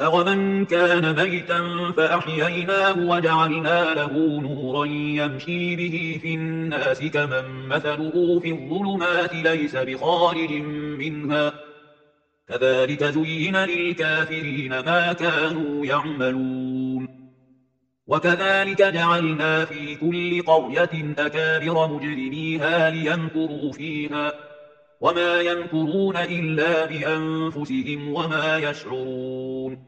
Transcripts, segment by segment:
أَوَمَنْ كَانَ مَيْتًا فَأَحْيَيْنَاهُ وَجَعَلْنَا لَهُ نُورًا يَمْشِي بِهِ فِي النَّاسِ كَمَنْ مَثَلُهُ فِي الظُّلُمَاتِ لَيْسَ بِخَارِجٍ مِّنْهَا كَذَلِكَ زُيِّنَ لِلْكَافِرِينَ مَا كَانُوا يَعْمَلُونَ وَكَذَلِكَ جَعَلْنَا فِي كُلِّ قَرْيَةٍ أَكَابِرَ مُجْرِمِيهَا لِيَمْكُرُوا فِيهَا وَمَا يَنكُرُونَ إِلَّا بِأَنفُسِهِمْ وَمَا يَشْعُرُونَ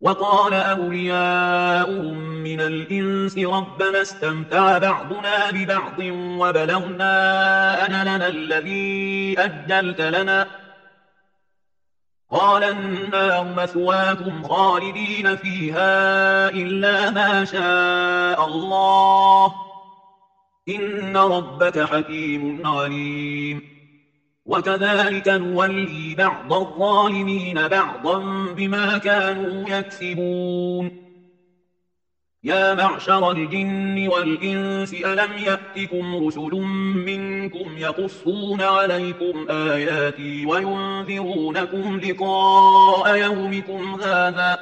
وقال أولياؤهم من الإنس ربنا استمتع بعضنا ببعض وبلغنا أجلنا الذي أجلت لنا. قال النار مثواكم خالدين فيها إلا ما شاء الله. إن ربك حكيم عليم. وكذلك نولي بعض الظالمين بعضا بما كانوا يكسبون. يا معشر الجن والإنس ألم يأتكم رسل منكم يقصون عليكم آياتي وينذرونكم لقاء يومكم هذا؟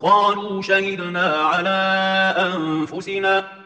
قالوا شهدنا على أنفسنا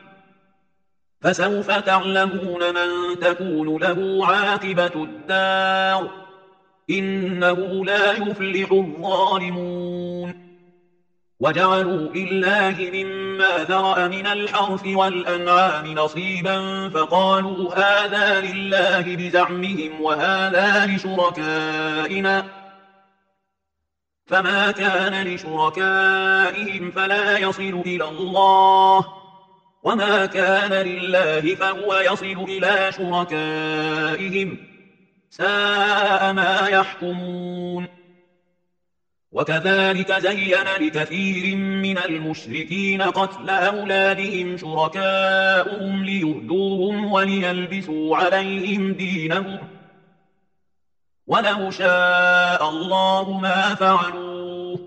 فسوف تعلمون من تكون له عاقبة الدار إنه لا يفلح الظالمون وجعلوا لله مما ذرأ من الحرف والأنعام نصيبا فقالوا هذا لله بزعمهم وهذا لشركائنا فما كان لشركائهم فلا يصل إلى الله وما كان لله فهو يصل إلى شركائهم ساء ما يحكمون وكذلك زين لكثير من المشركين قتل أولادهم شركاؤهم ليهدوهم وليلبسوا عليهم دينهم ولو شاء الله ما فعلوه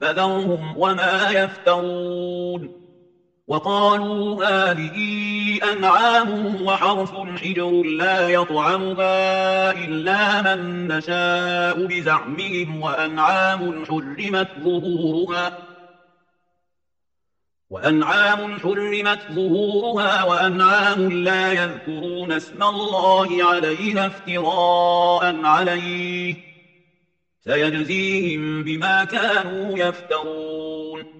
فذرهم وما يفترون وقالوا هذه أنعام وحرف حجر لا يطعمها إلا من نشاء بزعمهم وأنعام حرمت ظهورها وأنعام حرمت ظهورها وأنعام لا يذكرون اسم الله عليها افتراء عليه سيجزيهم بما كانوا يفترون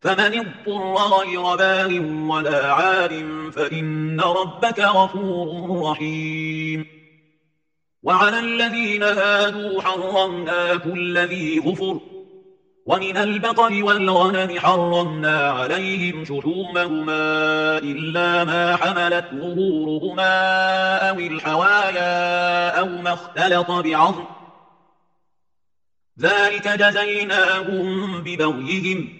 فمن اضطر غير باغ ولا عاد فإن ربك غفور رحيم. وعلى الذين هادوا حرمنا كل ذي غفر. ومن البقر والغنم حرمنا عليهم شتومهما إلا ما حملت ظهورهما أو الحوايا أو ما اختلط بعظم. ذلك جزيناهم ببغيهم.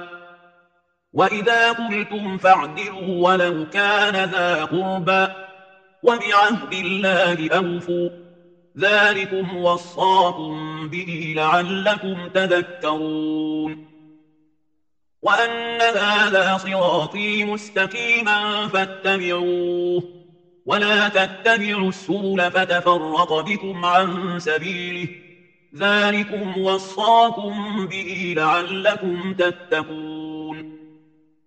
وَإِذَا قُلْتُمْ فَاعْدِلُوا وَلَوْ كَانَ ذَا قُرْبَى وَبِعَهْدِ اللَّهِ أَوْفُوا ذَلِكُمْ وَصَّاكُمْ بِهِ لَعَلَّكُمْ تَذَكَّرُونَ وَأَنَّ هَذَا صِرَاطِي مُسْتَقِيمًا فَاتَّبِعُوهُ وَلَا تَتَّبِعُوا السُّبُلَ فَتَفَرَّقَ بِكُمْ عَن سَبِيلِهِ ذَلِكُمْ وَصَّاكُمْ بِهِ لَعَلَّكُمْ تَتَّقُونَ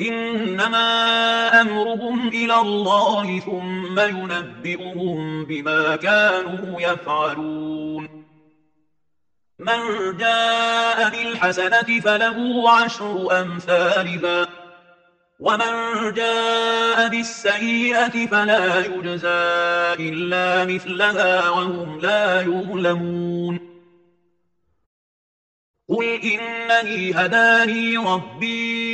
إنما أمرهم إلى الله ثم ينبئهم بما كانوا يفعلون. من جاء بالحسنة فله عشر أمثالها ومن جاء بالسيئة فلا يجزى إلا مثلها وهم لا يظلمون. قل إنني هداني ربي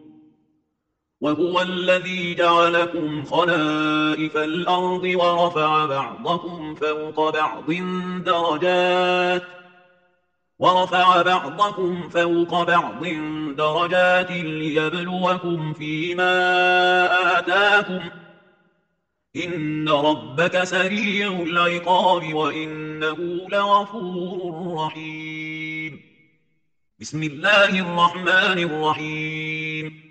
وهو الذي جعلكم خلائف الأرض ورفع بعضكم فوق بعض درجات ورفع بعضكم فوق بعض درجات ليبلوكم فيما آتاكم إن ربك سريع العقاب وإنه لغفور رحيم. بسم الله الرحمن الرحيم.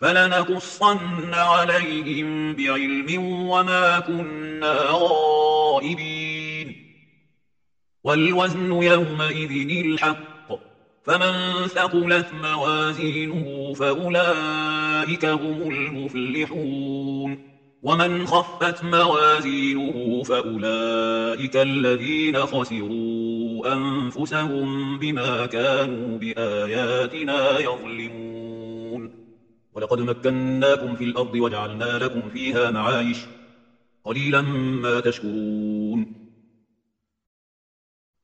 فلنقصن عليهم بعلم وما كنا غائبين والوزن يومئذ الحق فمن ثقلت موازينه فأولئك هم المفلحون ومن خفت موازينه فأولئك الذين خسروا أنفسهم بما كانوا بآياتنا يظلمون ولقد مكناكم في الأرض وجعلنا لكم فيها معايش. قليلا ما تشكرون.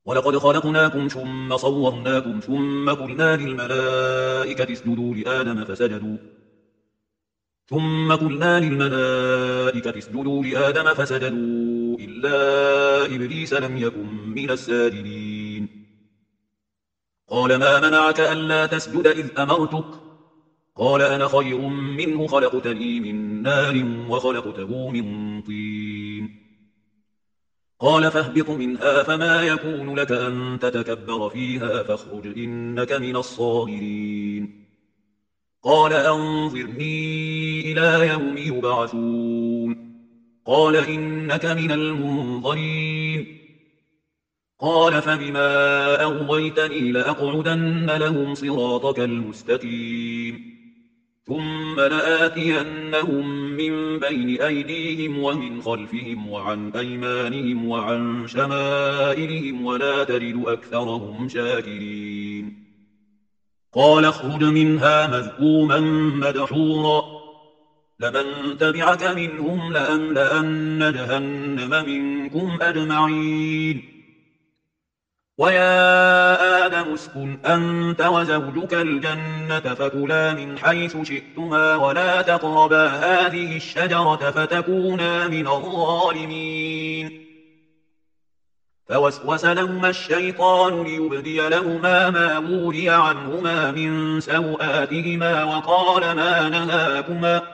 ولقد خلقناكم ثم صورناكم ثم قلنا للملائكة اسجدوا لآدم فسجدوا. ثم قلنا للملائكة اسجدوا لآدم فسجدوا. إلا إبليس لم يكن من الساجدين. قال ما منعك ألا تسجد إذ أمرتك؟ قال أنا خير منه خلقتني من نار وخلقته من طين. قال فاهبط منها فما يكون لك أن تتكبر فيها فاخرج إنك من الصاغرين. قال أنظرني إلى يوم يبعثون. قال إنك من المنظرين. قال فبما أغويتني لأقعدن لهم صراطك المستقيم. ثم لآتينهم من بين أيديهم ومن خلفهم وعن أيمانهم وعن شمائلهم ولا تجد أكثرهم شاكرين. قال اخرج منها مذكوما مدحورا. لمن تبعك منهم لأملأن جهنم منكم أجمعين. ويا آدم اسكن أنت وزوجك الجنة فكلا من حيث شئتما ولا تقربا هذه الشجرة فتكونا من الظالمين فوسوس لهما الشيطان ليبدي لهما ما موري عنهما من سوآتهما وقال ما نهاكما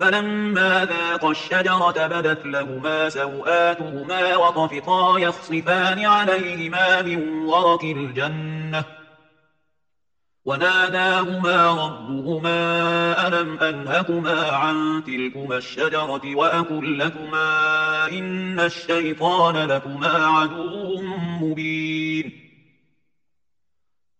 فلما ذاق الشجرة بدت لهما سوآتهما وطفقا يخصفان عليهما من ورق الجنة. وناداهما ربهما ألم أنهكما عن تلكما الشجرة وأكل لكما إن الشيطان لكما عدو مبين.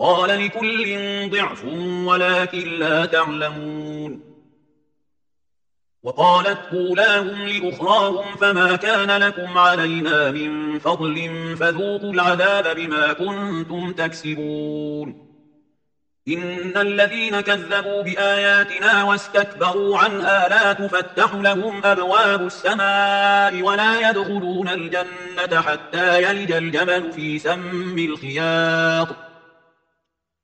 قال لكل ضعف ولكن لا تعلمون. وقالت قولاهم لأخراهم فما كان لكم علينا من فضل فذوقوا العذاب بما كنتم تكسبون. إن الذين كذبوا بآياتنا واستكبروا عن لا تفتح لهم أبواب السماء ولا يدخلون الجنة حتى يلج الجمل في سم الخياط.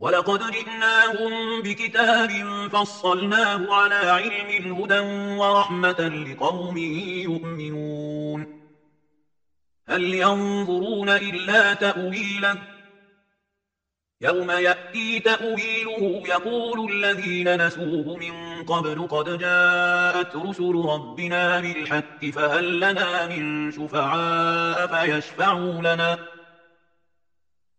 ولقد جئناهم بكتاب فصلناه على علم هدى ورحمة لقوم يؤمنون. هل ينظرون إلا تأويله؟ يوم يأتي تأويله يقول الذين نسوه من قبل قد جاءت رسل ربنا بالحق فهل لنا من شفعاء فيشفعوا لنا؟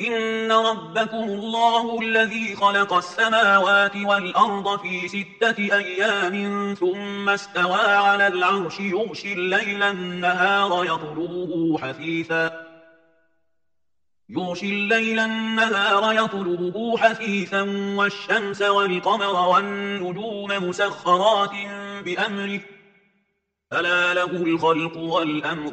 إن ربكم الله الذي خلق السماوات والأرض في ستة أيام ثم استوى على العرش يغشي الليل النهار يطلبه حثيثا يغشي الليل النهار يطلبه حثيثا والشمس والقمر والنجوم مسخرات بأمره فلا له الخلق والأمر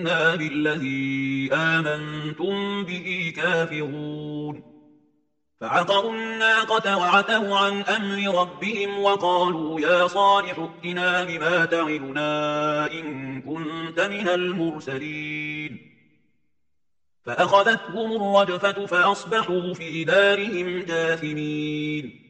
إنا بالذي آمنتم به كافرون فعقروا الناقة وعتوا عن أمر ربهم وقالوا يا صالح اتنا بما تعلنا إن كنت من المرسلين فأخذتهم الرجفة فأصبحوا في دارهم جاثمين